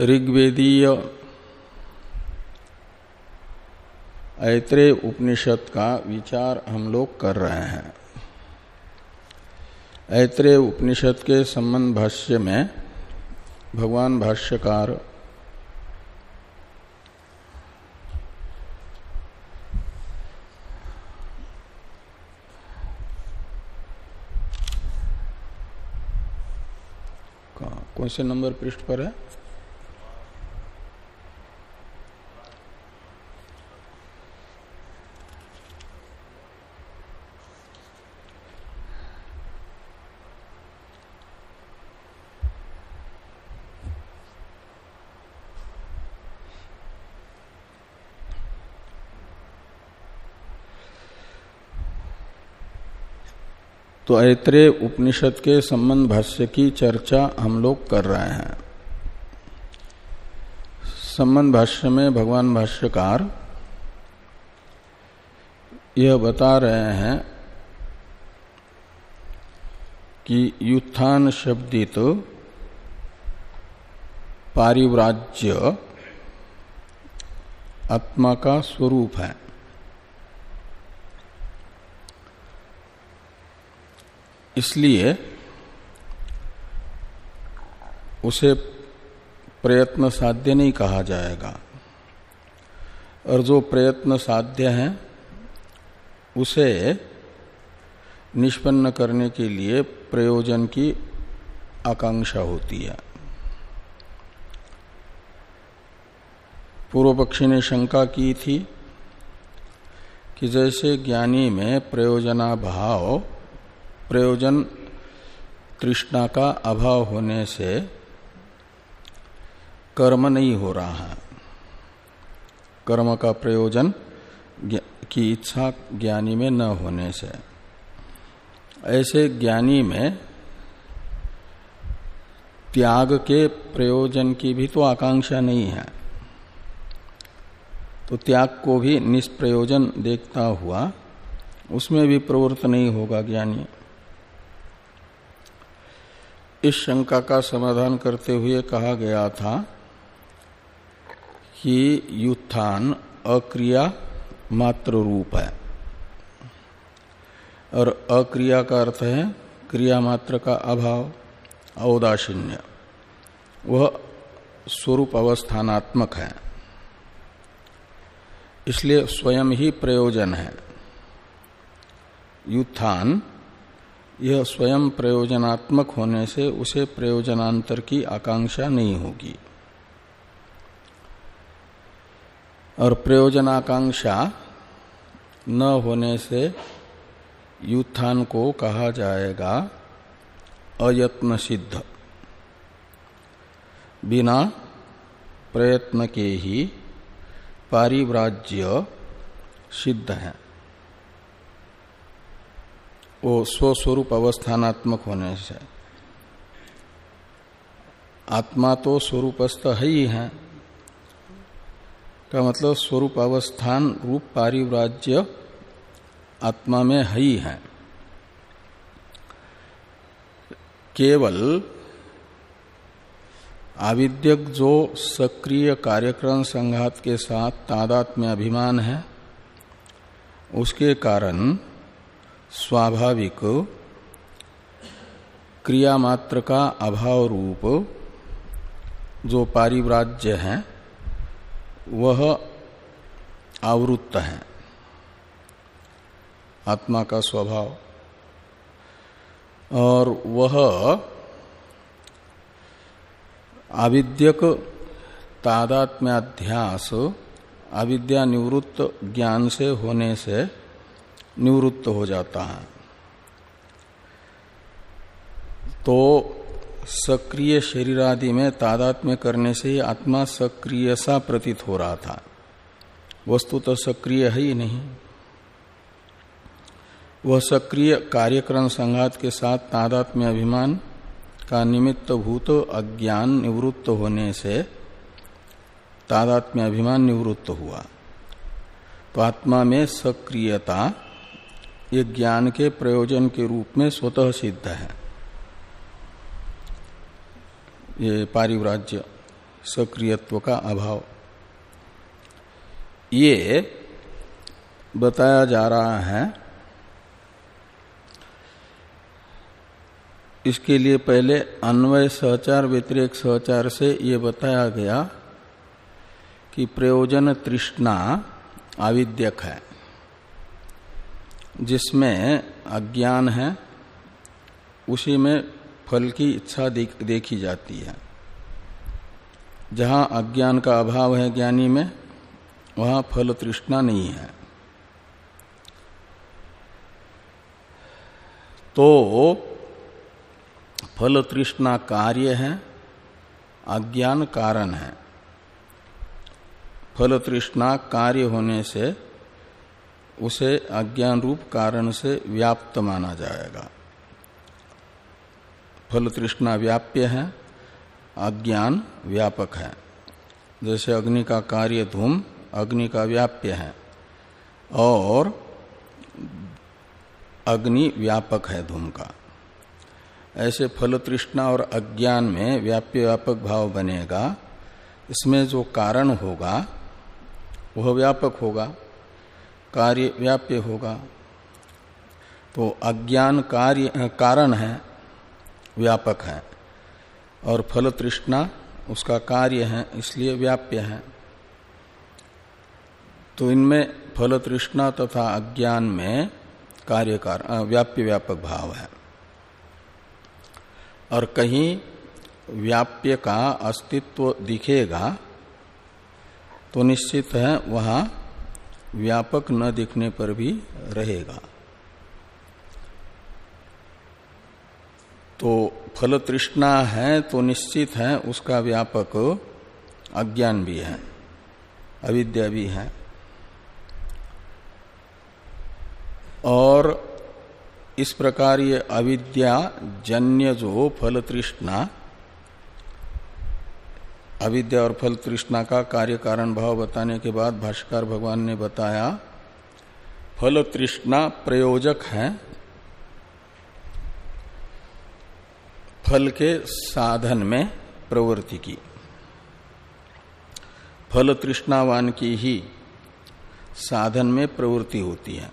ऋग्वेदीय ऐत्रेय उपनिषद का विचार हम लोग कर रहे हैं। ऐत्रेय उपनिषद के संबंध भाष्य में भगवान भाष्यकार कौन से नंबर पृष्ठ पर है? तो ऐत्रेय उपनिषद के संबंध भाष्य की चर्चा हम लोग कर रहे हैं। संबंध भाष्य में भगवान भाष्यकार यह बता रहे हैं कि युत्थान शब्दित पारिव्राज्य आत्मा का स्वरूप है। इसलिए उसे प्रयत्न साध्य नहीं कहा जाएगा। और जो प्रयत्न साध्य है, उसे निष्पन्न करने के लिए प्रयोजन की आकांक्षा होती है। पूर्व पक्षी ने शंका की थी कि जैसे ज्ञानी में प्रयोजना भाव प्रयोजन तृष्णा का अभाव होने से कर्म नहीं हो रहा है। कर्म का प्रयोजन की इच्छा ज्ञानी में न होने से। ऐसे ज्ञानी में त्याग के प्रयोजन की भी तो आकांक्षा नहीं है। तो त्याग को भी निष्प्रयोजन देखता हुआ उसमें भी प्रवृत्त नहीं होगा ज्ञानी। इस शंका का समाधान करते हुए कहा गया था कि युत्थान अक्रिया मात्र रूप है। और अक्रिया का अर्थ है क्रिया मात्र का अभाव औदासीन्य वह स्वरूप अवस्थानात्मक है। इसलिए स्वयं ही प्रयोजन है। युत्थान यह स्वयं प्रयोजनात्मक होने से उसे प्रयोजनांतर की आकांक्षा नहीं होगी। और प्रयोजनाकांक्षा न होने से युत्थान को कहा जाएगा अयत्न सिद्ध। बिना प्रयत्न के ही पारिव्राज्य सिद्ध है। वो स्वस्वरूप अवस्थानात्मक होने से। आत्मा तो स्वरूपस्थ है ही का मतलब स्वरूप अवस्थान रूप पारिव्राज्य आत्मा में है ही है। केवल आविद्यक जो सक्रिय कार्यक्रम संघात के साथ तादात्म्य अभिमान है, उसके कारण स्वाभाविक क्रिया मात्र का अभाव रूप जो पारिव्राज्य है, वह आवृत्त है। आत्मा का स्वभाव। और वह आविद्यक तादात्म्याध्यास अविद्या निवृत्त ज्ञान से होने से निवृत्त हो जाता है। तो सक्रिय शरीर आदि में तादात्म्य करने से ही आत्मा सक्रिय सा प्रतीत हो रहा था। वस्तु तो सक्रिय है ही नहीं। वह सक्रिय कार्यक्रम संघात के साथ तादात्म्य अभिमान का निमित्त भूत अज्ञान निवृत्त होने से तादात्म्य अभिमान निवृत्त हुआ। तो आत्मा में सक्रियता ये ज्ञान के प्रयोजन के रूप में स्वतः सिद्ध है। ये पारिव्राज्य सक्रियत्व का अभाव। ये बताया जा रहा है, इसके लिए पहले अन्वय सहचार व्यतिरेक सहचार से ये बताया गया कि प्रयोजन तृष्णा आविद्यक है। जिसमें अज्ञान है, उसी में फल की इच्छा देखी जाती है। जहाँ अज्ञान का अभाव है ज्ञानी में, वहाँ फल तृष्णा नहीं है। तो फल तृष्णा कार्य है, अज्ञान कारण है। फल तृष्णा कार्य होने से उसे अज्ञान रूप कारण से व्याप्त माना जाएगा। फल तृष्णा व्याप्य है, अज्ञान व्यापक है। जैसे अग्नि का कार्य धूम, अग्नि का व्याप्य है। और अग्नि व्यापक है धूम का। ऐसे फल तृष्णा और अज्ञान में व्याप्य व्यापक भाव बनेगा। इसमें जो कारण होगा, वह व्यापक होगा। कार्य व्याप्य होगा। तो अज्ञान कार्य कारण है, व्यापक है। और फल तृष्णा उसका कार्य है, इसलिए व्याप्य है। तो इनमें फल तृष्णा तथा अज्ञान में कार्यकार व्याप्य व्यापक भाव है। और कहीं व्याप्य का अस्तित्व दिखेगा तो निश्चित है वहाँ व्यापक न दिखने पर भी रहेगा। तो फल तृष्णा है तो निश्चित है, उसका व्यापक अज्ञान भी है, अविद्या भी है। और इस प्रकार ये अविद्या जन्य जो फल तृष्णा अविद्या और फल तृष्णा का कार्य कारण भाव बताने के बाद भाष्कर भगवान ने बताया, फल तृष्णा प्रयोजक है, फल के साधन में प्रवृत्ति की। फल तृष्णावान की ही साधन में प्रवृत्ति होती है,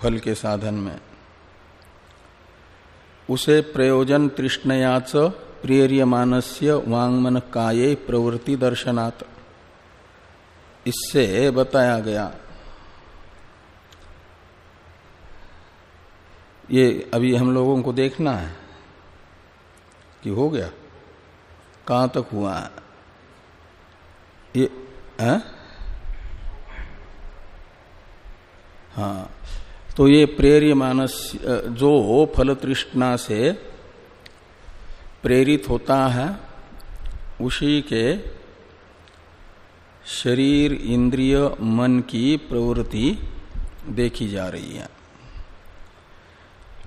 फल के साधन में। उसे प्रयोजन तृष्णयाच प्रियमानस्य वांगमन काये प्रवृत्ति दर्शनात् इससे बताया गया। ये अभी हम लोगों को देखना है कि हो गया। कहाँ तक हुआ है? ये, है? हाँ तो ये प्रेरिय मानस जो फल तृष्णा से प्रेरित होता है, उसी के शरीर, इंद्रिय, मन की प्रवृत्ति देखी जा रही है।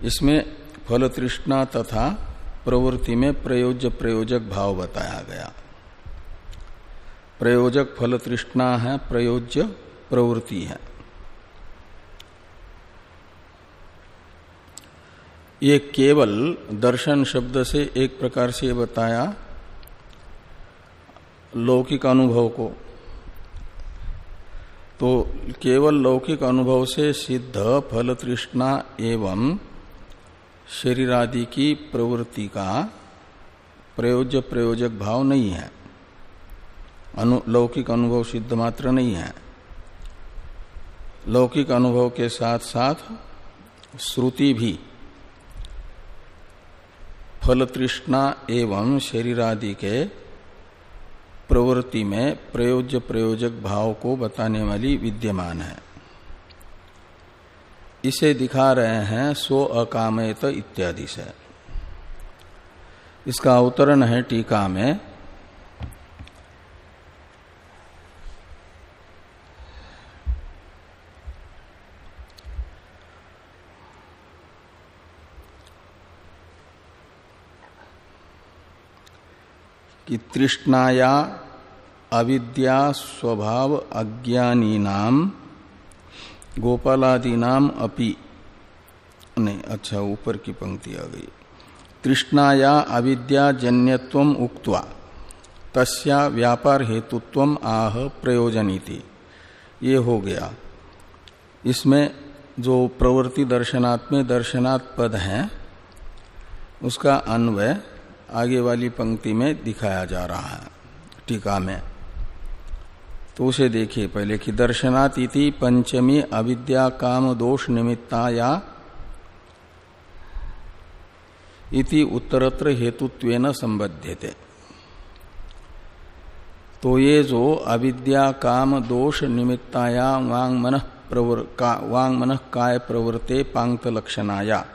इसमें फल तृष्णा तथा प्रवृत्ति में प्रयोज्य प्रयोजक भाव बताया गया। प्रयोजक फल तृष्णा है, प्रयोज्य प्रवृत्ति है। ये केवल दर्शन शब्द से एक प्रकार से बताया लौकिक अनुभव को। तो केवल लौकिक अनुभव से सिद्ध फल तृष्णा एवं शरीर आदि की प्रवृत्ति का प्रयोज्य प्रयोजक भाव नहीं है। अनु, लौकिक अनुभव सिद्ध मात्र नहीं है। लौकिक अनुभव के साथ साथ श्रुति भी फल तृष्णा एवं शरीरादि के प्रवृत्ति में प्रयोज्य प्रयोजक भाव को बताने वाली विद्यमान है। इसे दिखा रहे हैं सो अकामयत इत्यादि से। इसका अवतरण है टीका में कि तृष्णाया अविद्या स्वभाव अज्ञानी नाम गोपालादि नाम अपि। नहीं अच्छा ऊपर की पंक्ति आ गई। तृष्णाया अविद्या जन्यत्व उक्त्वा, तस्या व्यापार हेतुत्व आह प्रयोजनीति। ये हो गया। इसमें जो प्रवृत्ति दर्शनात्म दर्शनात् पद है, उसका अन्वय आगे वाली पंक्ति में दिखाया जा रहा है, टीका में। तो उसे देखिए, पहले कि दर्शनात इति पंचमी अविद्या काम दोष निमित्ता या इति उत्तरत्र हेतुत्वेन संबध्यते। तो ये जो अविद्या काम दोष निमित्ताया वांग मन प्रवर का, वांग मन काय प्रवृत्ते पांगत लक्षणाया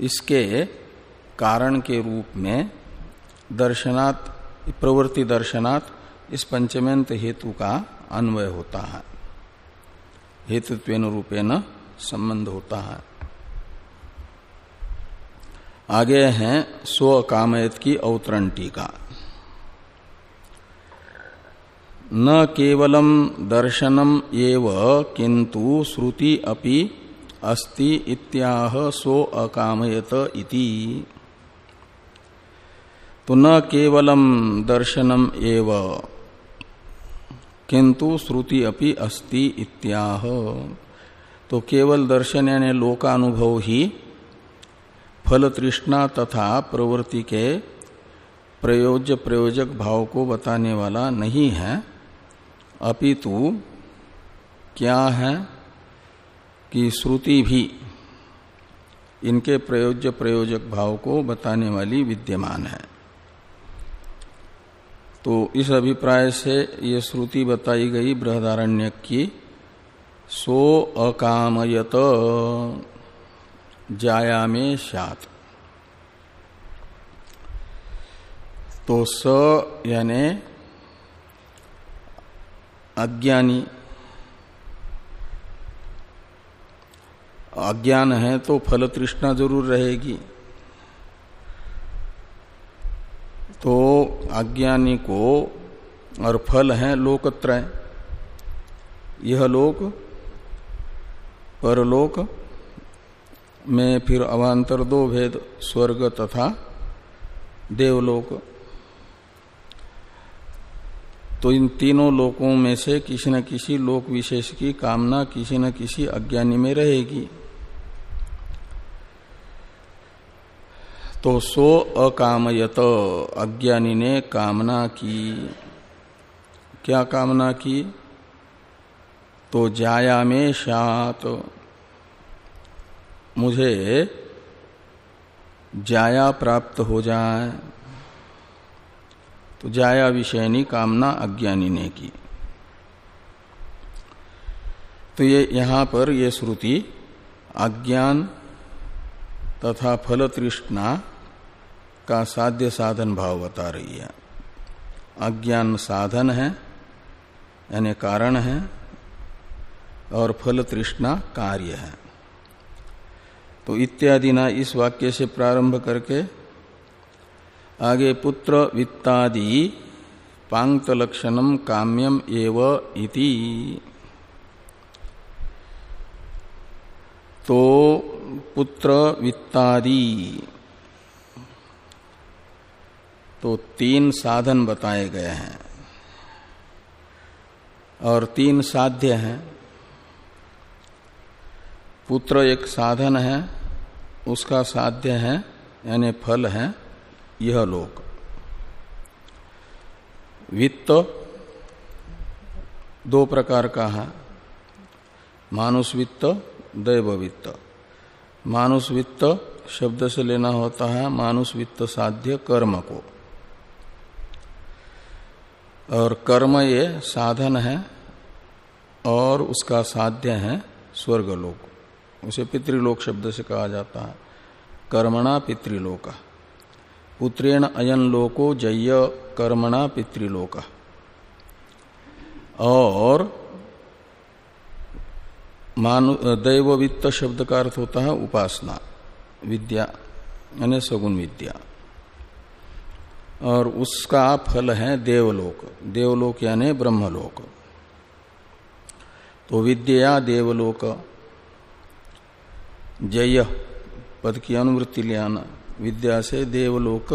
इसके कारण के रूप में दर्शनात्, प्रवृत्ति दर्शनात् इस पंचमेंत हेतु का अन्वय होता है। हेतुत्व रूपेण संबंध होता है। आगे हैं स्व कामयत की अवतरण टीका। न केवलम दर्शनम एव, किंतु श्रुति अपि अस्ति इत्याह सो अकामयत इति। तो न केवलम दर्शनम एव। किंतु श्रुति अपि अस्ति इत्याह। तो केवल दर्शन यानी लोकानुभव ही फल तृष्णा तथा प्रवृत्ति के प्रयोज्य प्रयोजक भाव को बताने वाला नहीं है। अपितु क्या है कि श्रुति भी इनके प्रयोज्य प्रयोजक भाव को बताने वाली विद्यमान है। तो इस अभिप्राय से ये श्रुति बताई गई बृहदारण्य की, सो अकामयत जाया में सात तो स यानी अज्ञानी, अज्ञान है तो फल तृष्णा ज़रूर रहेगी। तो अज्ञानी को और फल है लोकत्रय यह लोक, परलोक में फिर अवान्तर दो भेद, स्वर्ग तथा देवलोक। तो इन तीनों लोकों में से किसी न किसी लोक विशेष की कामना किसी न किसी अज्ञानी में रहेगी। तो सो अकामयत, अज्ञानी ने कामना की। क्या कामना की? तो जाया में शात। मुझे जाया प्राप्त हो जाए। तो जाया विषयनी कामना अज्ञानी ने की। तो ये यहाँ पर ये श्रुति, अज्ञान तथा फल तृष्णा का साध्य साधन भाव बता रही है। अज्ञान साधन है, यानी कारण है, और फल तृष्णा कार्य है। तो इत्यादि ना इस वाक्य से प्रारंभ करके आगे पुत्र वित्तादि पांगत लक्षणम काम्यम एव इति। तो पुत्र वित्तादि तो तीन साधन बताए गए हैं। और तीन साध्य हैं। पुत्र एक साधन है, उसका साध्य है, यानी फल है, यह लोक। वित्त दो प्रकार का है, मानुष वित्त, दैव वित्त। मानुष वित्त शब्द से लेना होता है, मानुष वित्त साध्य कर्म को। और कर्म ये साधन है और उसका साध्य है स्वर्गलोक। उसे पितृलोक शब्द से कहा जाता है। कर्मणा पितृलोक। पुत्रेण अयन लोको जय कर्मणा पितृलोक। और मानु दैव वित्त शब्द का अर्थ होता है उपासना, विद्या, यानी सगुण विद्या। और उसका फल है देवलोक। देवलोक यानी ब्रह्मलोक। तो विद्या देवलोक। जय पद की अनुवृत्ति ले आना विद्या से देवलोक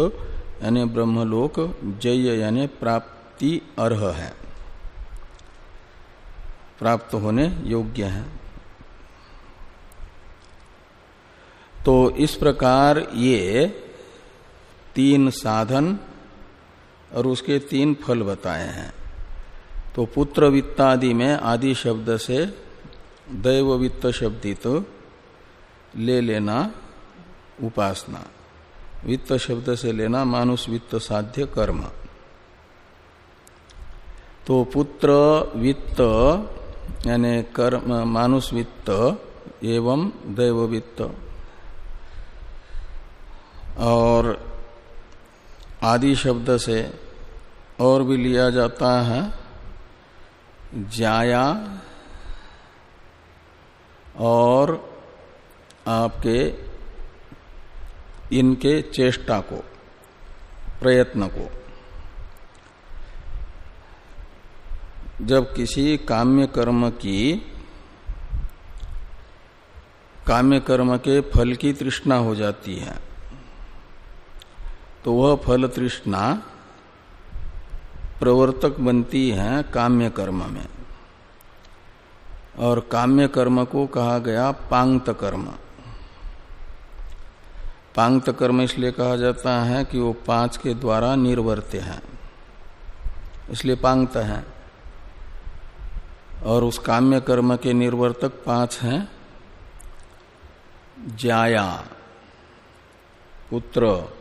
यानी ब्रह्मलोक, जय यानी प्राप्ति अर्ह है। प्राप्त होने योग्य है। तो इस प्रकार ये तीन साधन और उसके तीन फल बताए हैं। तो पुत्र वित्तादि में आदि शब्द से दैव वित्त शब्दित तो ले लेना उपासना। वित्त शब्द से लेना मानुष वित्त साध्य कर्म। तो पुत्र वित्त यानी कर्म मानुष वित्त एवं दैव वित्त और आदि शब्द से और भी लिया जाता है। जाया और आपके इनके चेष्टा को, प्रयत्न को। जब किसी काम्य कर्म की, काम्य कर्म के फल की तृष्णा हो जाती है तो वह फल तृष्णा प्रवर्तक बनती है काम्य कर्म में। और काम्य कर्म को कहा गया पांगत कर्म। पांगत कर्म इसलिए कहा जाता है कि वो पाँच के द्वारा निर्वर्त्य है। इसलिए पांगत है। और उस काम्य कर्म के निर्वर्तक पाँच हैं। जाया, पुत्र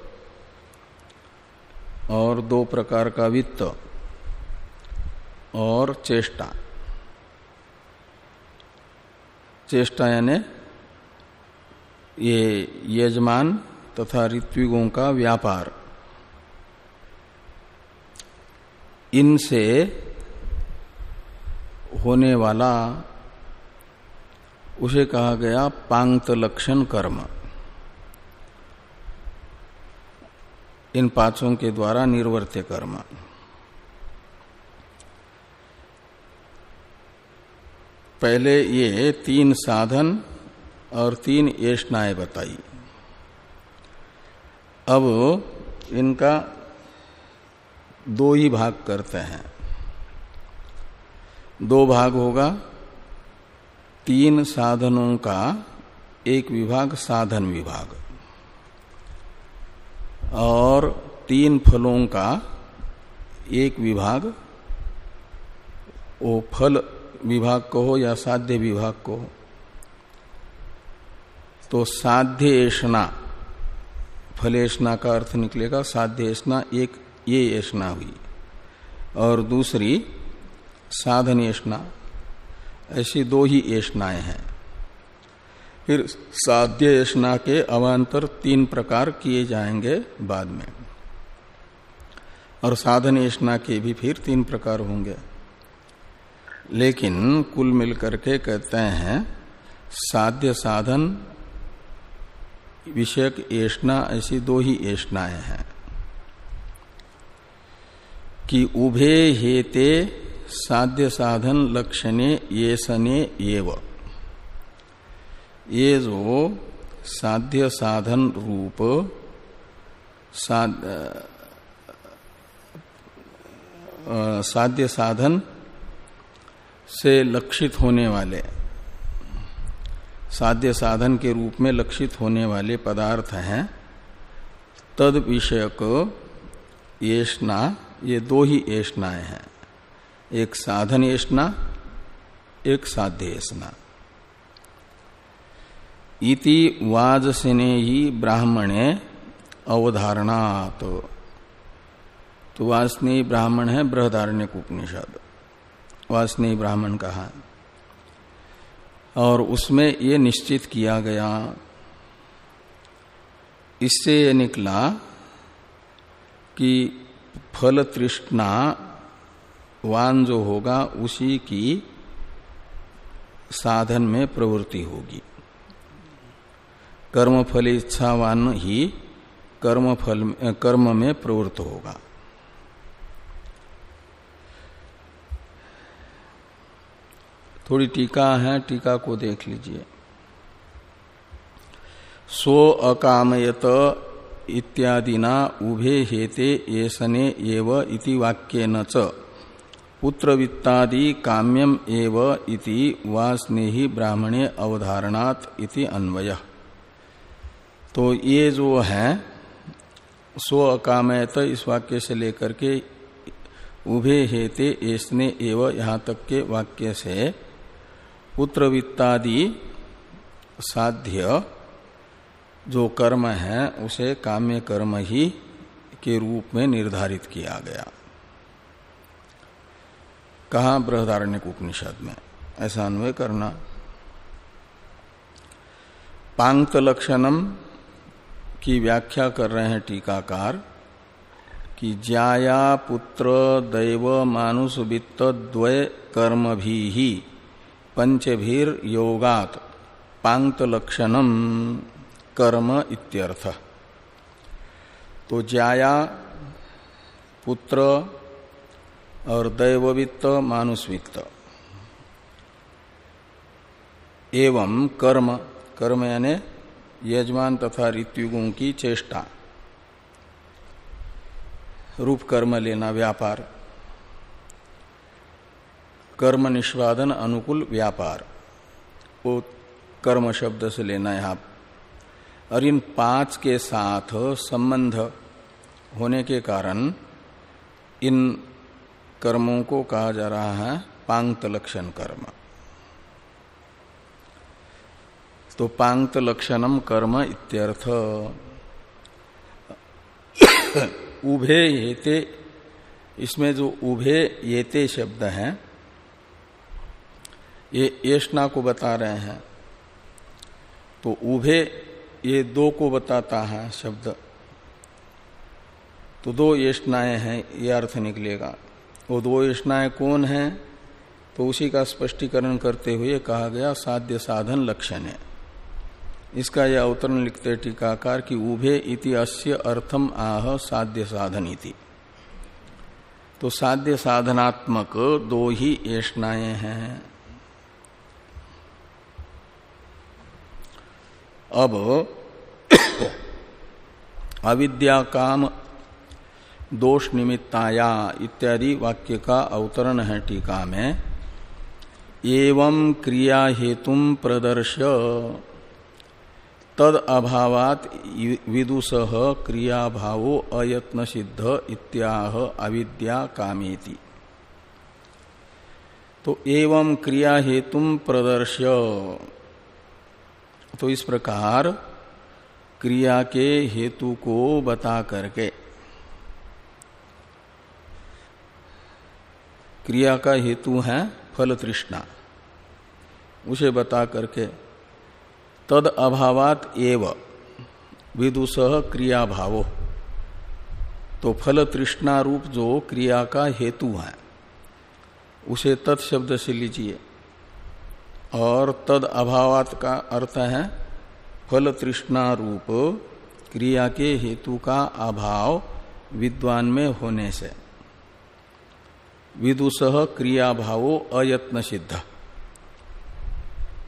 और दो प्रकार का वित्त और चेष्टा। चेष्टा यानी ये यजमान तथा ऋत्विगों का व्यापार। इनसे होने वाला, उसे कहा गया, पांगत लक्षण कर्म। इन पाँचों के द्वारा निर्वर्त्य कर्म। पहले ये तीन साधन और तीन येष्णाएँ बताई। अब इनका दो ही भाग करते हैं। दो भाग होगा, तीन साधनों का एक विभाग, साधन विभाग। और तीन फलों का एक विभाग, वो फल विभाग को हो या साध्य विभाग को हो। तो साध्य साध्येषणा फलेषणा का अर्थ निकलेगा साध्येषणा एक ये येषणा हुई। और दूसरी साधन येषणा ऐसी दो ही येषणाएँ हैं। फिर साध्य यशना के अवान्तर तीन प्रकार किए जाएँगे बाद में। और साधन यशना के भी फिर तीन प्रकार होंगे। लेकिन कुल मिलकर के कहते हैं, साध्य साधन, विषयक येषणा ऐसी दो ही येषणाएँ हैं। कि उभे हेते साध्य साधन लक्षणे ये सने एवं ये जो साध्य साधन रूप साध्य साधन से लक्षित होने वाले, साध्य साधन के रूप में लक्षित होने वाले पदार्थ हैं। तद विषयक येषणा, ये दो ही येषणाएँ हैं। एक साधन येषणा, एक साध्य येषणा। इति वाजसेने ही ब्राह्मणे अवधारणात। तो वासनी ब्राह्मण है बृहदारण्य उपनिषद। वासनी ब्राह्मण कहा? और उसमें ये निश्चित किया गया। इससे ये निकला कि फल तृष्णा वान जो होगा, उसी की साधन में प्रवृत्ति होगी। कर्म फल इच्छावान ही कर्म फल कर्म में प्रवृत्त होगा। थोड़ी टीका है, टीका को देख लीजिए। सो अकामयत इत्यादिना उभे हेते येसने एव इति वाक्येन च। पुत्रवित्तादि काम्यम एव इति वास्नेही ब्राह्मणे अवधारणात इति अन्वय। तो ये जो है, स्व अकामयत इस वाक्य से लेकर के उभे हेते ऐसने एव यहाँ तक के वाक्य से पुत्रवित्तादि साध्य जो कर्म है, उसे काम्य कर्म ही के रूप में निर्धारित किया गया। कहा बृहदारण्य उपनिषद में, ऐसा अन्वय करना। पांत लक्षणम की व्याख्या कर रहे हैं टीकाकार, कि ज्याया पुत्र दैव मानुष वित्त द्वय कर्म भी ही पंचभीर योगात पांत लक्षणम कर्म इत्यर्थ। तो ज्याया पुत्र और दैववित्त मानुषवित्त एवं कर्म कर्म यानी यजमान तथा ऋत्युगों की चेष्टा। रूप कर्म लेना व्यापार। कर्म निष्पादन अनुकूल व्यापार। वो कर्म शब्द से लेना यहाँ। और इन पाँच के साथ संबंध होने के कारण इन कर्मों को कहा जा रहा है पांगत लक्षण कर्म। तो पांगत लक्षणम कर्म इत्यर्थ। उभे येते, इसमें जो उभे येते शब्द हैं, ये येष्णा को बता रहे हैं। तो उभे ये दो को बताता है शब्द। तो दो येष्णाएँ हैं, ये अर्थ निकलेगा। वो दो येष्णाएँ कौन हैं? तो उसी का स्पष्टीकरण करते हुए कहा गया साध्य साधन लक्षण है। इसका यह अवतरण लिखते टीकाकार कि उभे इति अस्य अर्थम आह साध्य साधन तो साध्य साधनात्मक दो ही येष्णाएँ हैं। अब अविद्या काम दोष निमित्ताया इत्यादि वाक्य का अवतरण है टीका में। एवं क्रिया हेतु प्रदर्श तद अभावात विदुष क्रिया भावो अयत्न सिद्ध इत्याह अविद्या कामेति। तो एवं क्रिया हेतु प्रदर्श तो इस प्रकार क्रिया के हेतु को बता करके। क्रिया का हेतु है फल तृष्णा उसे बता करके तद अभावात एव। विदुष क्रिया भावो तो फल तृष्णा रूप जो क्रिया का हेतु है, उसे तत्शब्द से लीजिए। और तद अभावात का अर्थ है, फल तृष्णा रूप क्रिया के हेतु का अभाव विद्वान में होने से। विदुष क्रिया भावो अयत्न सिद्ध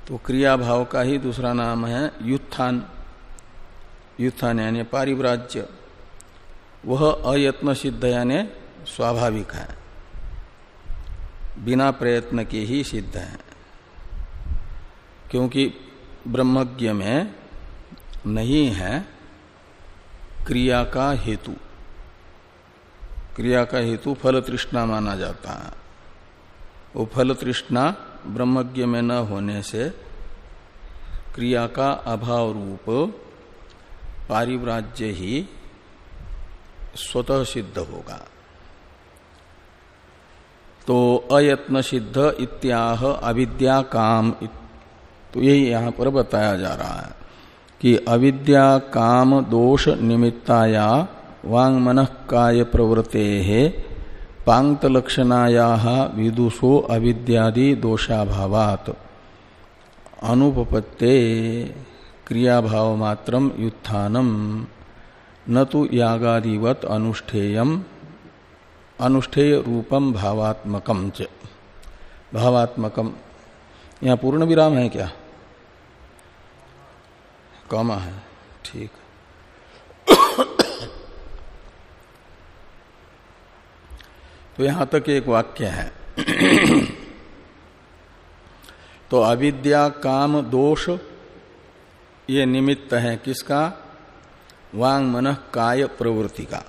तो क्रिया भाव का ही दूसरा नाम है युत्थान। युत्थान यानी पारिव्राज्य। वह अयत्न सिद्ध यानी स्वाभाविक है। बिना प्रयत्न के ही सिद्ध है। क्योंकि ब्रह्मज्ञ में नहीं है क्रिया का हेतु। क्रिया का हेतु फल तृष्णा माना जाता है। वो फल तृष्णा ब्रह्मज्ञ में न होने से क्रिया का अभाव रूप पारिव्राज्य ही स्वतः सिद्ध होगा। तो अयत्न सिद्ध इत्याह अविद्या काम तो यही यहाँ पर बताया जा रहा है कि अविद्या काम दोष निमित्ताया वांग मन काय प्रवृत्ते पांत लक्षणाया विदुषो अविद्यादि दोषाभावात। अनुपपत्ते क्रियाभाव मात्रम युत्थानम न तो यागादिवत अनुष्ठेयम अनुष्ठेय रूपम भावात्मकम च। भावात्मकम यहाँ पूर्ण विराम है क्या? कमा है। ठीक। तो यहाँ तक एक वाक्य है। तो अविद्या, काम, दोष, ये निमित्त है किसका? वांग मन काय प्रवृत्ति का।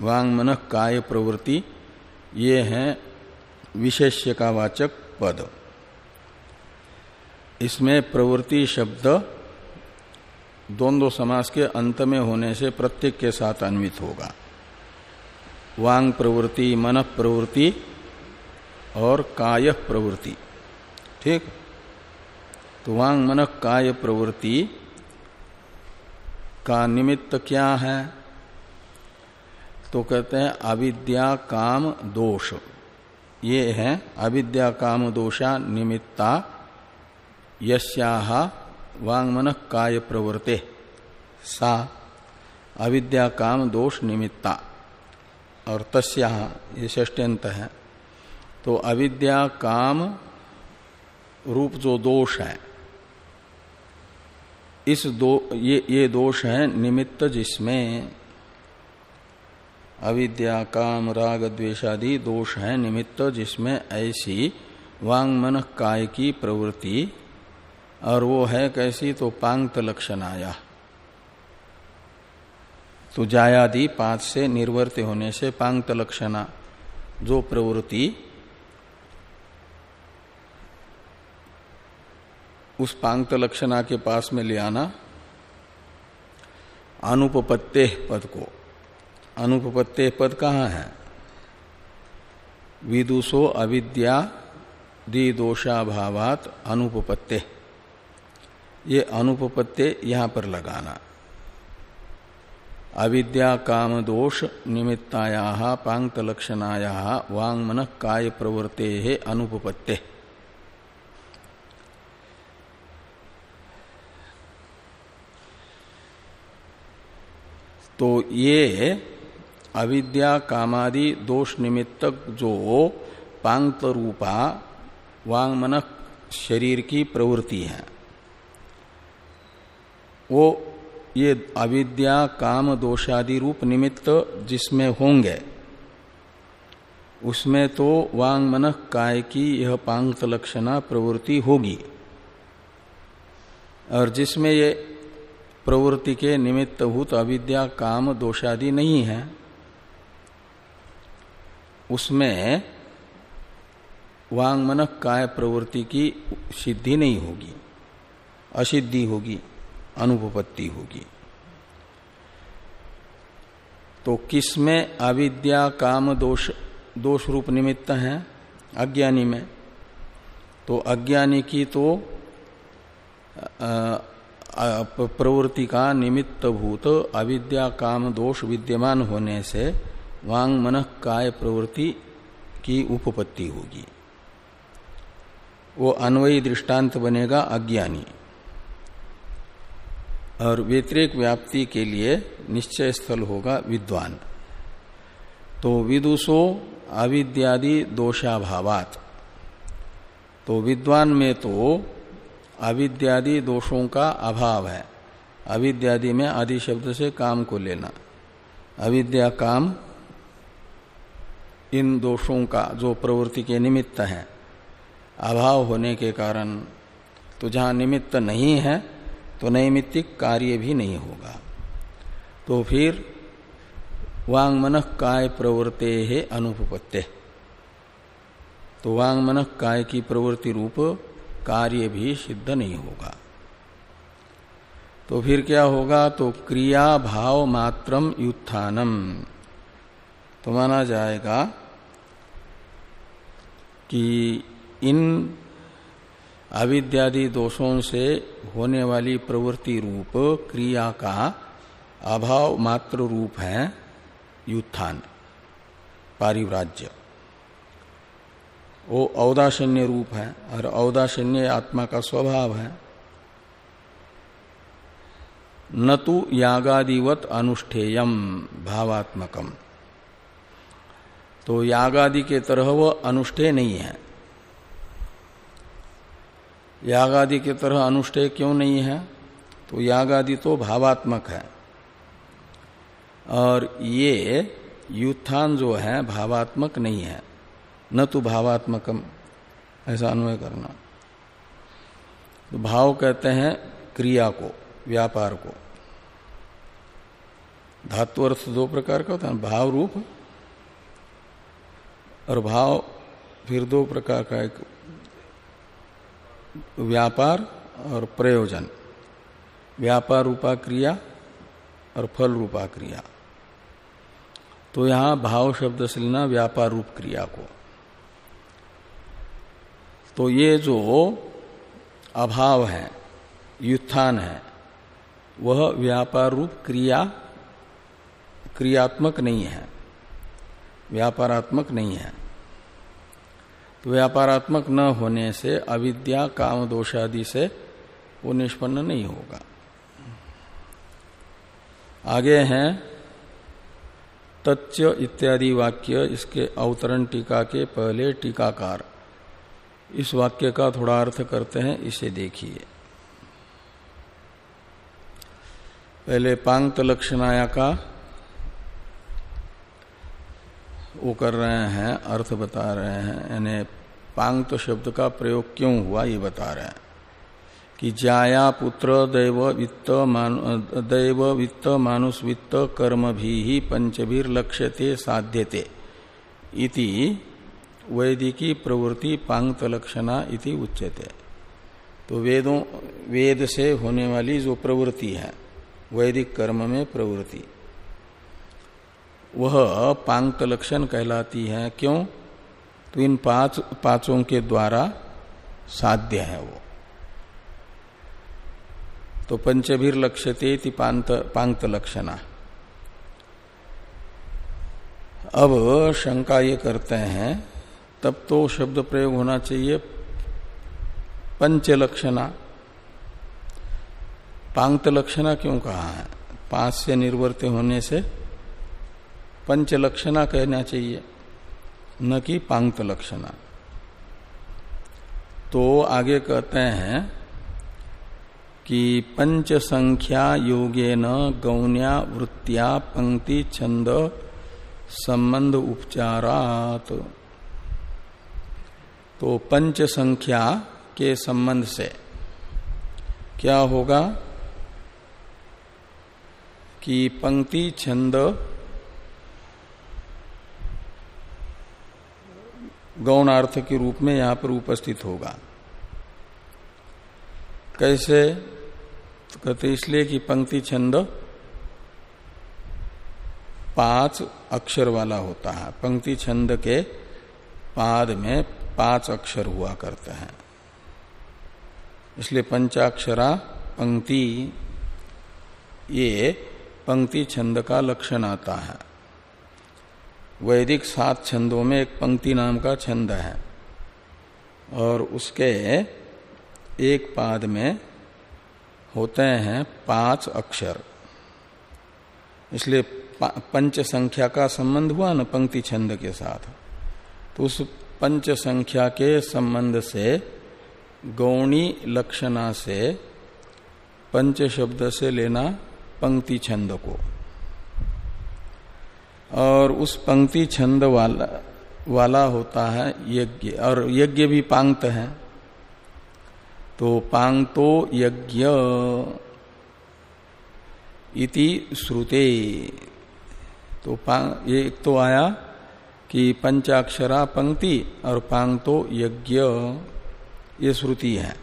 वांग मन काय प्रवृत्ति, ये है विशेष्य का वाचक पद। इसमें प्रवृत्ति शब्द द्वंद्व समास के अंत में होने से प्रत्येक के साथ अन्वित होगा। वांग प्रवृत्ति मन प्रवृत्ति और काय प्रवृत्ति ठीक? तो वांग, मन काय प्रवृत्ति का निमित्त क्या है? तो कहते हैं अविद्या, काम, दोष। ये है अविद्या, काम, दोषा, निमित्ता, यस्याह काय प्रवृत्ते सा, अविद्या, काम, दोष, निमित्ता। और तस्या, ये षष्ट्यंत है। तो अविद्या, काम, रूप जो दोष है, इस दो, ये ये दोष है निमित्त जिसमें अविद्या, काम, राग द्वेषादि दोष है निमित्त जिसमें ऐसी वांग मन काय की प्रवृत्ति, और वो है कैसी? तो पांगत लक्षण आया तो जायादि पाँच से निर्वर्त होने से पांगत लक्षणा जो प्रवृत्ति, उस पांगत लक्षणा के पास में ले आना, अनुपपत्ते पद को। अनुपपत्ते पद कहाँ है? विदुषो अविद्या दिदोषाभावात अनुपपत्ते। ये अनुपपत्ते यहाँ पर लगाना। अविद्या काम दोष निमित्ताया पांगत लक्षणाया वांग मन काय प्रवृत्ते है अनुपपत्ते। तो ये अविद्या कामादि दोष निमित्तक जो पांगत रूपा वांग मन शरीर की प्रवृत्ति है। वो ये अविद्या, काम, दोषादि रूप निमित्त जिसमें होंगे, उसमें तो वांग मन काय की यह पांगत लक्षणा प्रवृत्ति होगी। और जिसमें ये प्रवृत्ति के निमित्त भूत अविद्या, काम, दोषादि नहीं है, उसमें वांग मन काय प्रवृत्ति की सिद्धि नहीं होगी, असिद्धि होगी। अनुपपत्ति होगी। तो किसमें अविद्या, काम, दोष दोष रूप निमित्त है? अज्ञानी में। तो अज्ञानी की तो प्रवृत्ति का निमित्त भूत, अविद्या, काम, दोष विद्यमान होने से वांग मन काय प्रवृत्ति की उपपत्ति होगी। वो अन्वयी दृष्टांत बनेगा अज्ञानी। और व्यतिरिक व्याप्ति के लिए निश्चय स्थल होगा विद्वान। तो विदुषो अविद्यादि दोषाभावात। तो विद्वान में तो अविद्यादि दोषों का अभाव है। अविद्यादि में आदि शब्द से काम को लेना। अविद्या काम इन दोषों का जो प्रवृत्ति के निमित्त है। अभाव होने के कारण तो जहाँ निमित्त नहीं है तो नैमित्तिक कार्य भी नहीं होगा। तो फिर वांग मन काय प्रवृत्ते है अनुपत्ते तो वांग मन काय की प्रवृत्ति रूप कार्य भी सिद्ध नहीं होगा। तो फिर क्या होगा? तो क्रिया भाव मात्रम युत्थानम। तो माना जाएगा कि इन अविद्यादि दोषों से होने वाली प्रवृत्ति रूप क्रिया का अभाव मात्र रूप है युत्थान, पारिव्राज्य। वो औदाशन्य रूप है और औदाशन्य आत्मा का स्वभाव है। न तो यागादिवत अनुष्ठेयम भावात्मकम। तो यागादि के तरह वह अनुष्ठेय नहीं है। याग आदि की तरह अनुष्ठेय क्यों नहीं है? तो याग आदि तो भावात्मक है। और ये युत्थान जो है, भावात्मक नहीं है। न तो भावात्मकम, ऐसा अन्वय करना। तो भाव कहते हैं क्रिया को, व्यापार को। धातु अर्थ दो प्रकार का होता है, भाव रूप और भाव फिर दो प्रकार का एक व्यापार और प्रयोजन। व्यापार रूपा क्रिया और फल रूपा क्रिया तो यहाँ भाव शब्द से लेना व्यापार रूप क्रिया को। तो ये जो अभाव है युत्थान है, वह व्यापार रूप क्रिया, क्रियात्मक नहीं है। व्यापारात्मक नहीं है। व्यापारात्मक न होने से, अविद्या काम दोष आदि से वो निष्पन्न नहीं होगा। आगे हैं तच्च इत्यादि वाक्य, इसके अवतरण टीका के पहले टीकाकार। इस वाक्य का थोड़ा अर्थ करते हैं, इसे देखिए। पहले पांगत लक्षणाया का वो कर रहे हैं, अर्थ बता रहे हैं, यानी पांगत शब्द का प्रयोग क्यों हुआ ये बता रहे हैं। कि जाया पुत्र दैव वित्त दैव वित्त मानुष वित्त कर्म भी ही पंचभीर लक्ष्यते साध्यते। इति वैदिकी प्रवृत्ति पांगत लक्षणा इति उच्यते। तो वेदों, वेद से होने वाली जो प्रवृत्ति है, वैदिक कर्म में प्रवृत्ति। वह पांगत लक्षण कहलाती है। क्यों? तो इन पाँच, पाँचों के द्वारा साध्य है वो। तो पंचभीर लक्ष्यते पांगत लक्षणा। अब शंका ये करते हैं, तब तो शब्द प्रयोग होना चाहिए। पंच लक्षणा। पांगत लक्षणा क्यों कहा है? पाँच से निर्वर्त होने से पंच लक्षणा कहना चाहिए। न कि पांगत लक्षणा तो आगे कहते हैं कि पंच संख्या योगे न गौण्या वृत्तिया पंक्ति छंद संबंध उपचारात। तो पंच संख्या के संबंध से क्या होगा कि पंक्ति छंद गौणार्थ के रूप में यहाँ पर उपस्थित होगा। कैसे? तो कहते इसलिए कि पंक्ति छंद पाँच अक्षर वाला होता है। पंक्ति छंद के पाद में पाँच अक्षर हुआ करते हैं। इसलिए पंचाक्षरा, पंक्ति, ये पंक्ति छंद का लक्षण आता है। वैदिक सात छंदों में एक पंक्ति नाम का छंद है। और उसके एक पाद में होते हैं पाँच अक्षर। इसलिए पंच संख्या का संबंध हुआ ना पंक्ति छंद के साथ। तो उस पंच संख्या के संबंध से गौणी लक्षणा से पंच शब्द से लेना पंक्ति छंद को। और उस पंक्ति छंद वाला वाला होता है यज्ञ, और यज्ञ भी पांगत है। तो पांगतो यज्ञ इति श्रुते। तो ये एक तो आया कि पंचाक्षरा पंक्ति और पांगतो यज्ञ, ये श्रुति है।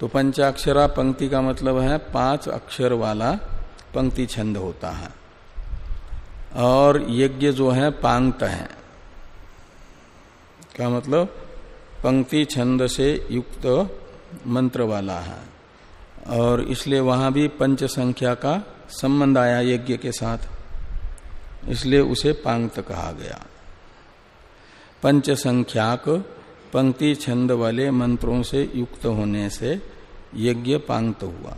तो पंचाक्षरा पंक्ति का मतलब है पाँच अक्षर वाला पंक्ति छंद होता है। और यज्ञ जो है पांगत है। क्या मतलब? पंक्ति छंद से युक्त मंत्र वाला है। और इसलिए वहाँ भी पंच संख्या का संबंध आया यज्ञ के साथ। इसलिए उसे पांगत कहा गया। पंच संख्याक पंक्ति छंद वाले मंत्रों से युक्त होने से यज्ञ पांगत हुआ।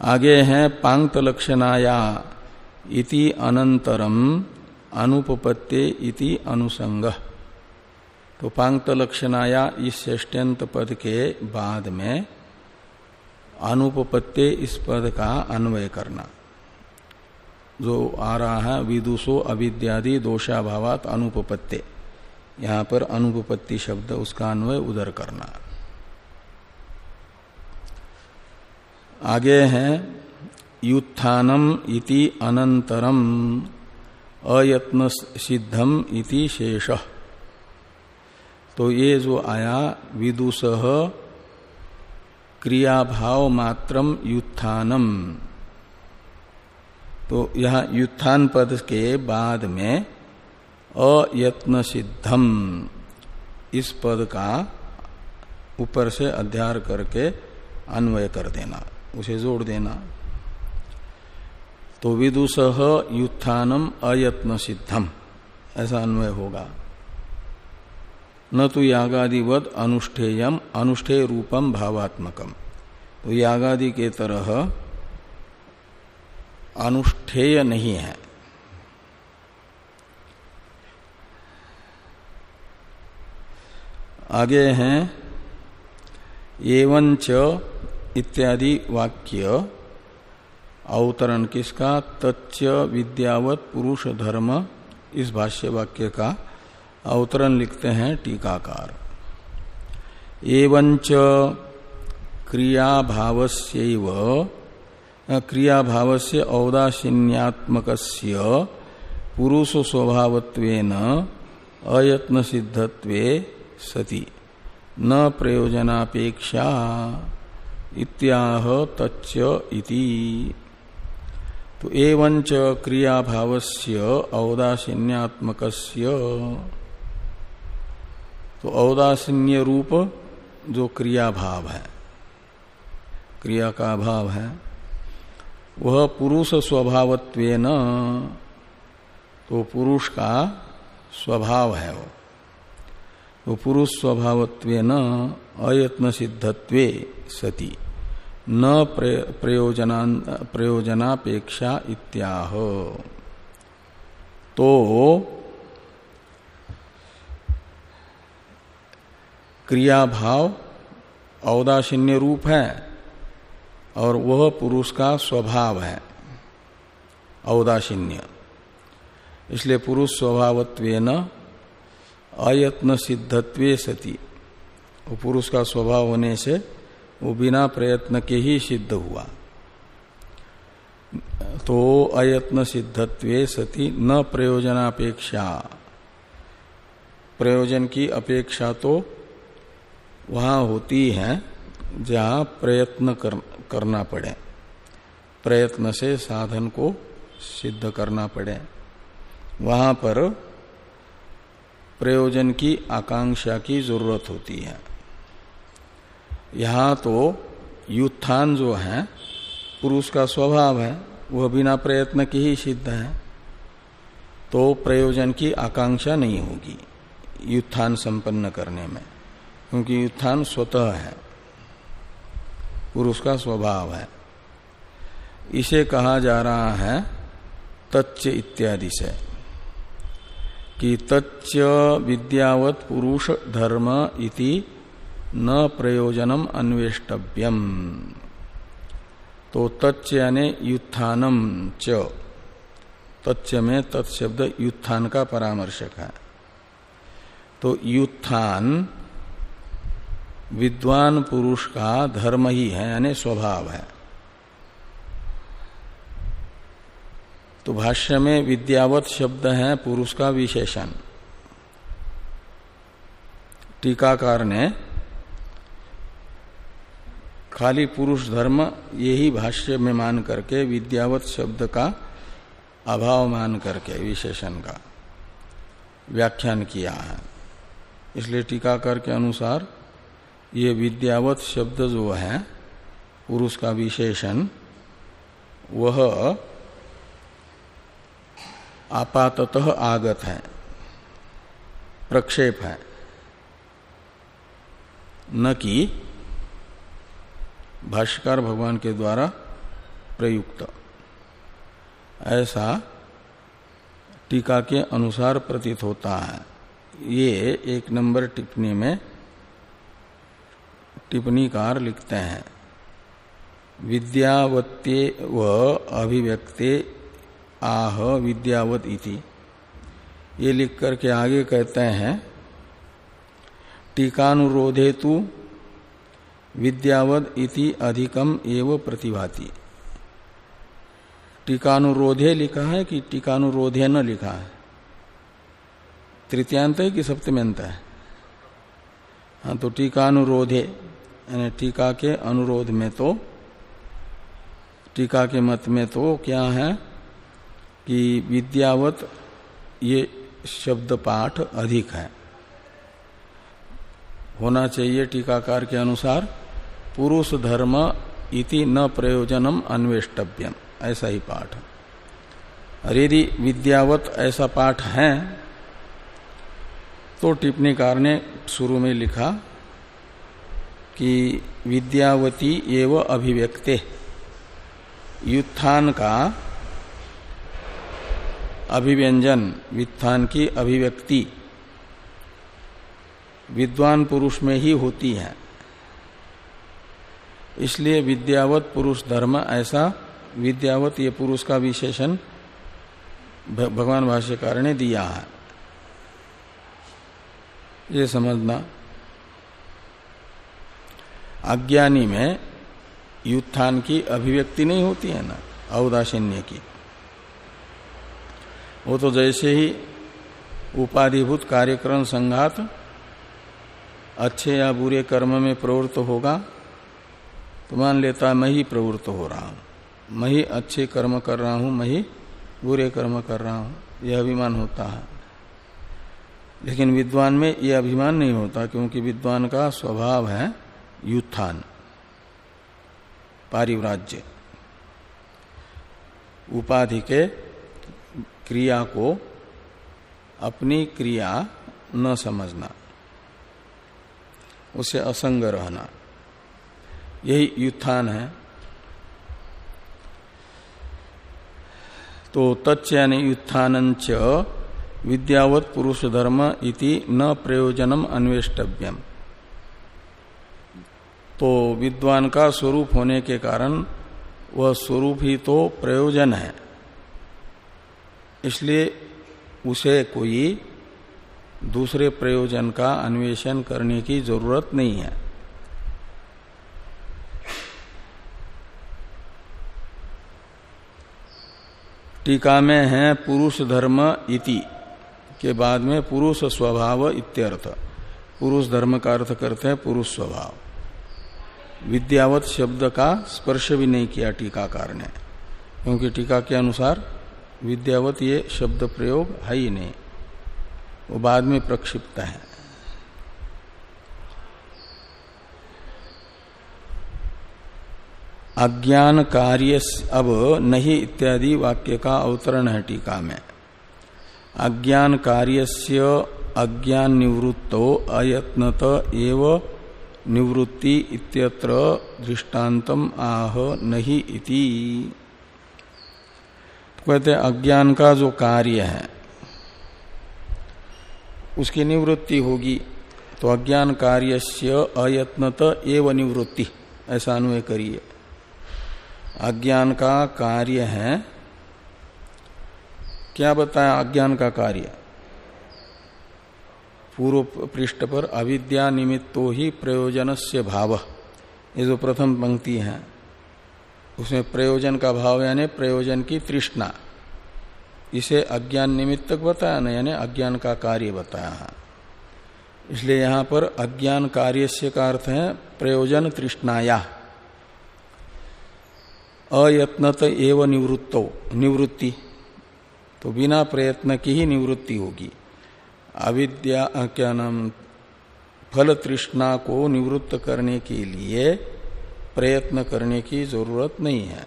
आगे है पांगत लक्षणाया इति अनंतरम अनुपपत्ते इति अनुसंग। तो पांगत लक्षणाया इस श्रेष्ठ्यंत पद के बाद में अनुपत्ते इस पद का अन्वय करना। जो आ रहा है विदुषो, अविद्यादि, दोषाभावात अनुपत्ते यहाँ पर अनुपत्ति शब्द उसका अन्वय उधर करना। आगे है, युत्थानम इति अनंतरम अयत्न सिद्धम इति शेष। तो ये जो आया, विदुष क्रियाभाव मात्रम युत्थानम। तो यह युत्थान पद के बाद में अयत्न सिद्धम इस पद का ऊपर से अध्यार करके अन्वय कर देना। उसे जोड़ देना। तो विदुष युत्थानम अयत्न सिद्धम ऐसा अन्वय होगा। न तो यागादिवत अनुष्ठेयम अनुष्ठेय रूपम भावात्मकम। तो यागादि के तरह अनुष्ठेय नहीं है। आगे हैं, एवं इत्यादि वाक्य। अवतरण किसका? तच्च विद्यावत, पुरुष, धर्म, इस भाष्य वाक्य का। अवतरण लिखते हैं टीकाकार। एवंच क्रियाभावस्यैव, क्रियाभावस्य औदासीन्यात्मक पुरुष स्वभावत्वेन अयत्न सिद्धत्वे सति। न प्रयोजनापेक्षा। इत्याह तच्च इति। तो एवं क्रियाभावस्य औदासीन्यात्मक तो औदासीन्य रूप जो क्रिया भाव है, क्रिया का भाव है, वह पुरुष स्वभावत्वेन तो पुरुष का स्वभाव है वो। तो पुरुष स्वभावत्वेन अयत्न सिद्धत्वे सती। न प्रयोजना प्रयोजनापेक्षा इत्याह। तो क्रियाभाव औदासीन्य रूप है और वह पुरुष का स्वभाव है। औदासीन्य। इसलिए पुरुष स्वभावत्वेन अयत्न सिद्धत्वे सती। पुरुष का स्वभाव होने से वो बिना प्रयत्न के ही सिद्ध हुआ। तो अयत्न सिद्धत्वे सती न प्रयोजनापेक्षा। प्रयोजन की अपेक्षा तो वहाँ होती है जहाँ प्रयत्न कर, करना पड़े। प्रयत्न से साधन को सिद्ध करना पड़े। वहाँ पर प्रयोजन की आकांक्षा की ज़रूरत होती है। यहाँ तो युत्थान जो है, पुरुष का स्वभाव है, वह बिना प्रयत्न के ही सिद्ध है। तो प्रयोजन की आकांक्षा नहीं होगी युत्थान संपन्न करने में, क्योंकि युत्थान स्वतः है, पुरुष का स्वभाव है। इसे कहा जा रहा है तच्च इत्यादि से, कि तच्च विद्यावत पुरुष धर्म इति न प्रयोजनम अन्वेष्टव्यम। तो तच्च यानी युत्थानम च। तच्च में तत्शब्द युत्थान का परामर्शक है। तो युत्थान विद्वान पुरुष का धर्म ही है, यानी स्वभाव है। तो भाष्य में विद्यावत शब्द है पुरुष का विशेषण। टीकाकार ने खाली पुरुष धर्म यही भाष्य में मान करके, विद्यावत शब्द का अभाव मान करके विशेषण का व्याख्यान किया है। इसलिए टीकाकर के अनुसार ये विद्यावत शब्द जो है, पुरुष का विशेषण, वह आपातः आगत है, प्रक्षेप है। न कि भाष्यकार भगवान के द्वारा प्रयुक्त। ऐसा टीका के अनुसार प्रतीत होता है। ये एक नंबर टिप्पणी में टिप्पणीकार लिखते हैं। विद्यावत्ते व अभिव्यक्ते आह विद्यावत इति। ये लिख करके आगे कहते हैं टीकानुरोधे तु विद्यावद इति अधिकम एव प्रतिभाति। टीकानुरोधे लिखा है कि टीकानुरोधे न लिखा है। तृतीयांत है कि सप्तम्यंत है? हाँ तो टीकानुरोधे, यानी टीका के अनुरोध में तो टीका के मत में तो क्या है कि विद्यावत ये शब्द पाठ अधिक है। होना चाहिए टीकाकार के अनुसार। पुरुष धर्म इति न प्रयोजनम अन्वेष्टव्यम। ऐसा ही पाठ। और यदि विद्यावत ऐसा पाठ है तो टिप्पणीकार ने शुरू में लिखा कि विद्यावती एवं अभिव्यक्ते। युत्थान का अभिव्यंजन वित्थान की अभिव्यक्ति विद्वान पुरुष में ही होती है। इसलिए विद्यावत पुरुष धर्म ऐसा, विद्यावत ये पुरुष का विशेषण भगवान भाष्यकार ने दिया है। ये समझना। अज्ञानी में युत्थान की अभिव्यक्ति नहीं होती है ना अवदाशिन्य की। वो तो जैसे ही उपाधिभूत कार्यक्रम संघात अच्छे या बुरे कर्म में प्रवृत्त होगा तो मान लेता मैं ही प्रवृत्त हो रहा हूँ। मैं ही अच्छे कर्म कर रहा हूँ, मैं ही बुरे कर्म कर रहा हूँ। यह अभिमान होता है। लेकिन विद्वान में यह अभिमान नहीं होता, क्योंकि विद्वान का स्वभाव है युत्थान, पारिव्राज्य। उपाधि के क्रिया को अपनी क्रिया न समझना, उसे असंग रहना। यही युत्थान है। तो तच्च यानी युत्थान विद्यावत पुरुष धर्म इति न प्रयोजनम अन्वेष्टव्यम। तो विद्वान का स्वरूप होने के कारण वह स्वरूप ही तो प्रयोजन है। इसलिए उसे कोई दूसरे प्रयोजन का अन्वेषण करने की ज़रूरत नहीं है। टीका में है पुरुष धर्म इति के बाद में पुरुष स्वभाव इत्यर्थ। पुरुष धर्म का अर्थ करते हैं पुरुष स्वभाव। विद्यावत शब्द का स्पर्श भी नहीं किया टीकाकार ने, क्योंकि टीका के अनुसार विद्यावत ये शब्द प्रयोग है ही नहीं। वो बाद में प्रक्षिप्त है। अज्ञान कार्य अब नहीं इत्यादि वाक्य का अवतरण है टीका में। अज्ञान कार्यस्य अज्ञान निवृत्तो अयत्नत एव निवृत्ति इत्यत्र दृष्टान्तम आह नहीं इति। कहते अज्ञान का जो कार्य है, उसकी निवृत्ति होगी। तो अज्ञान कार्य से अयत्नत एवं निवृत्ति, ऐसा अनुय करिए। अज्ञान का कार्य है। क्या बताया अज्ञान का कार्य? पूर्व पृष्ठ पर अविद्या निमित्तो ही प्रयोजन से भाव। ये जो प्रथम पंक्ति है, उसमें प्रयोजन का भाव यानी प्रयोजन की तृष्णा। इसे अज्ञान निमित्तक बताया ना, यानी अज्ञान का कार्य बताया है। इसलिए यहाँ पर अज्ञान कार्य से का अर्थ है प्रयोजन तृष्णाया। अयत्नत एवं निवृत्तो। निवृत्ति। तो बिना प्रयत्न की ही निवृत्ति होगी। अविद्या क्या नाम फल तृष्णा को निवृत्त करने के लिए प्रयत्न करने की ज़रूरत नहीं है।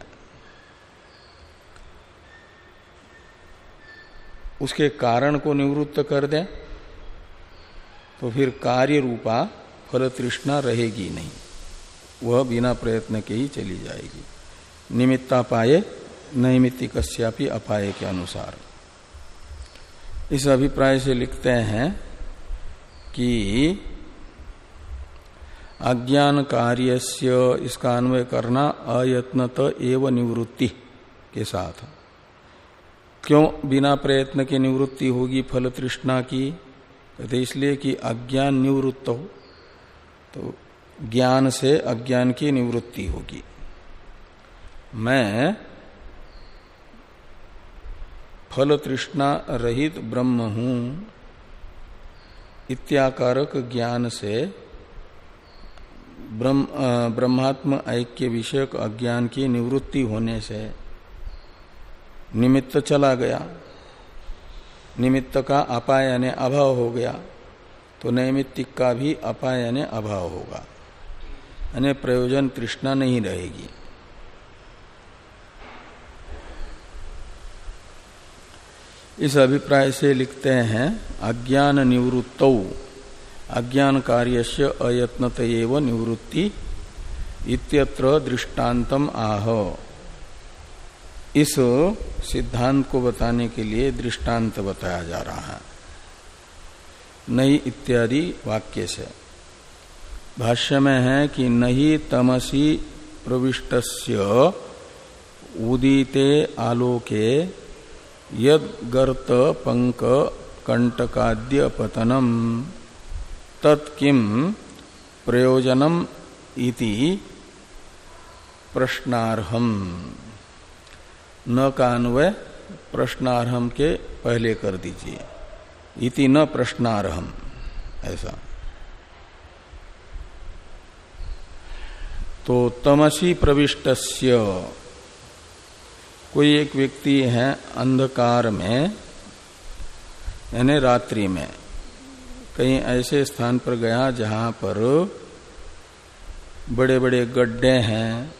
उसके कारण को निवृत्त कर दें तो फिर कार्य रूपा फल तृष्णा रहेगी नहीं। वह बिना प्रयत्न के ही चली जाएगी। निमित्ता पाए नैमित्तिकस्यापि अपाय के अनुसार इस अभिप्राय से लिखते हैं कि अज्ञान कार्यस्य इसका अन्वय करना अयत्नत एव निवृत्ति के साथ। क्यों बिना प्रयत्न के निवृत्ति होगी फल तृष्णा की? कहते इसलिए कि अज्ञान निवृत्त हो तो ज्ञान से अज्ञान की निवृत्ति होगी। मैं फल तृष्णा रहित ब्रह्म हूँ, इत्याकारक ज्ञान से ब्रह्म ब्रह्मात्म ऐक्य विषयक अज्ञान की निवृत्ति होने से निमित्त चला गया। निमित्त का अपाय यानी अभाव हो गया तो नैमित्तिक का भी अपाय यानी अभाव होगा। यानी प्रयोजन तृष्णा नहीं रहेगी। इस अभिप्राय से लिखते हैं, अज्ञान निवृत्त, अज्ञान कार्य से अयत्नत निवृत्ति, इत्यत्र दृष्टान्तम आह। इस सिद्धांत को बताने के लिए दृष्टांत बताया जा रहा है। नई इत्यादि वाक्य से। भाष्य में है कि नहीं तमसी प्रविष्टस्य, उदिते आलोके यद गर्त पंक कंटकाद्य पतनम तत्किम प्रयोजनम इति प्रश्नार्हम। न का अन्वय प्रश्नार्हम के पहले कर दीजिए। इति न प्रश्नार्हम। ऐसा। तो तमसी प्रविष्टस्य कोई एक व्यक्ति है अंधकार में, यानी रात्रि में, कहीं ऐसे स्थान पर गया जहाँ पर बड़े बड़े गड्ढे हैं,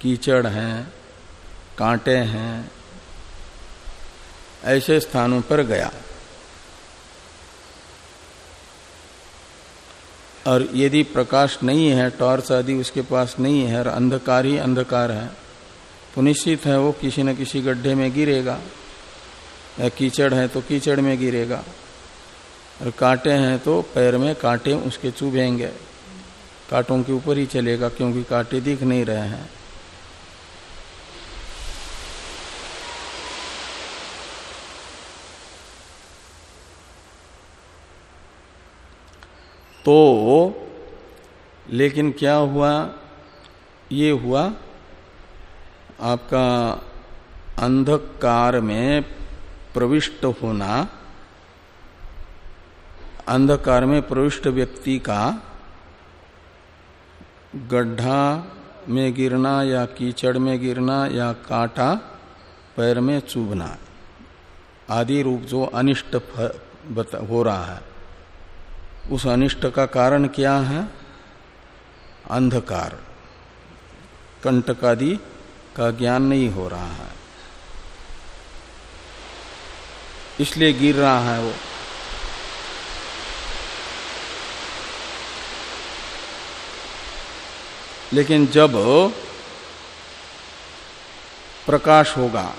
कीचड़ हैं, कांटे हैं, ऐसे स्थानों पर गया। और यदि प्रकाश नहीं है, टॉर्च आदि उसके पास नहीं है, और अंधकार ही अंधकार है तो निश्चित है वो किसी न किसी गड्ढे में गिरेगा। या कीचड़ है तो कीचड़ में गिरेगा। और कांटे हैं तो पैर में कांटे उसके चुभेंगे। कांटों के ऊपर ही चलेगा क्योंकि कांटे दिख नहीं रहे हैं। तो लेकिन क्या हुआ? ये हुआ आपका अंधकार में प्रविष्ट होना, अंधकार में प्रविष्ट व्यक्ति का गड्ढा में गिरना या कीचड़ में गिरना या कांटा पैर में चुभना आदि रूप जो अनिष्ट हो रहा है। उस अनिष्ट का कारण क्या है? अंधकार, कंटकादि का ज्ञान नहीं हो रहा है। इसलिए गिर रहा है वो। लेकिन जब प्रकाश होगा,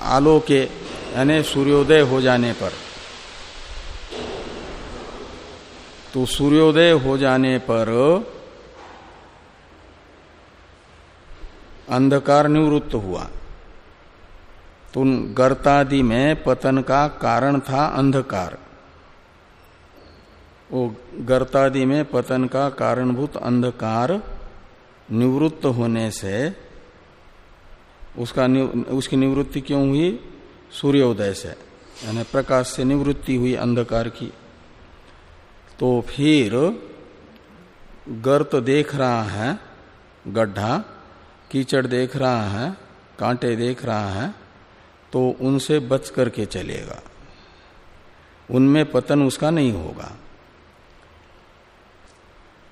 आलोके यानी सूर्योदय हो जाने पर तो सूर्योदय हो जाने पर अंधकार निवृत्त हुआ। तो गर्तादि में पतन का कारण था अंधकार। वो गर्तादि में पतन का कारणभूत अंधकार निवृत्त होने से उसका निव, उसकी निवृत्ति क्यों हुई? सूर्योदय से यानी प्रकाश से निवृत्ति हुई अंधकार की। तो फिर गर्त देख रहा है गड्ढा कीचड़ देख रहा है, कांटे देख रहा है तो उनसे बच करके चलेगा। उनमें पतन उसका नहीं होगा।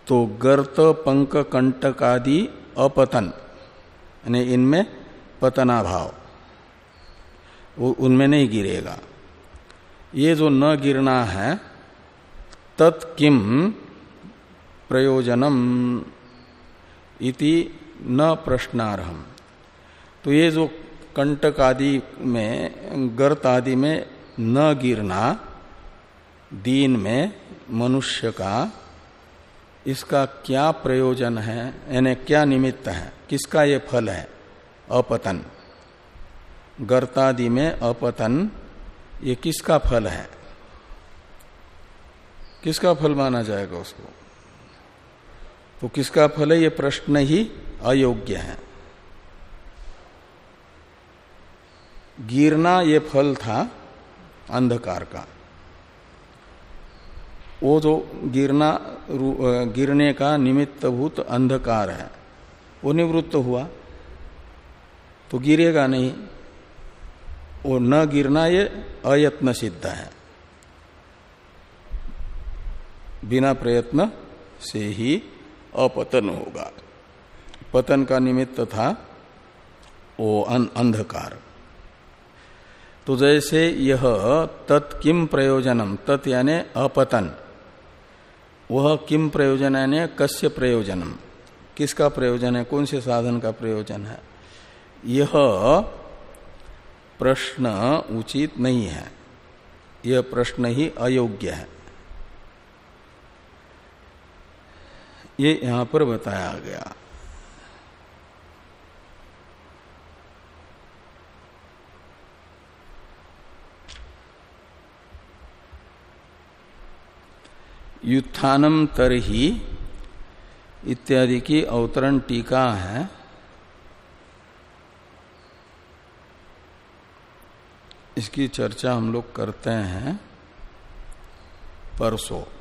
तो गर्त पंक कंटक आदि अपतन, यानी इनमें पतनाभाव, वो उनमें नहीं गिरेगा। ये जो न गिरना है तत्किम प्रयोजनम इति न प्रश्नारहम। तो ये जो कंटक आदि में, गर्त आदि में न गिरना, दीन में मनुष्य का, इसका क्या प्रयोजन है, यानी क्या निमित्त है, किसका ये फल है? अपतन। गर्तादि में अपतन, ये किसका फल है? किसका फल माना जाएगा उसको? तो किसका फल है? ये प्रश्न ही अयोग्य है। गिरना ये फल था अंधकार का। वो जो गिरना गिरने का निमित्तभूत अंधकार है। वो निवृत्त हुआ। तो गिरेगा नहीं। वो न गिरना ये अयत्न सिद्ध है। बिना प्रयत्न से ही अपतन होगा। पतन का निमित्त था वो अंधकार। तो जैसे यह तत्किम प्रयोजनम, तत् यानी अपतन। वह किम प्रयोजन यानी कस्य प्रयोजनम। किसका प्रयोजन है? कौन से साधन का प्रयोजन है? यह प्रश्न उचित नहीं है। यह प्रश्न ही अयोग्य है। ये यहाँ पर बताया गया। युत्थानम तरही इत्यादि की अवतरण टीका है। इसकी चर्चा हम लोग करते हैं परसों।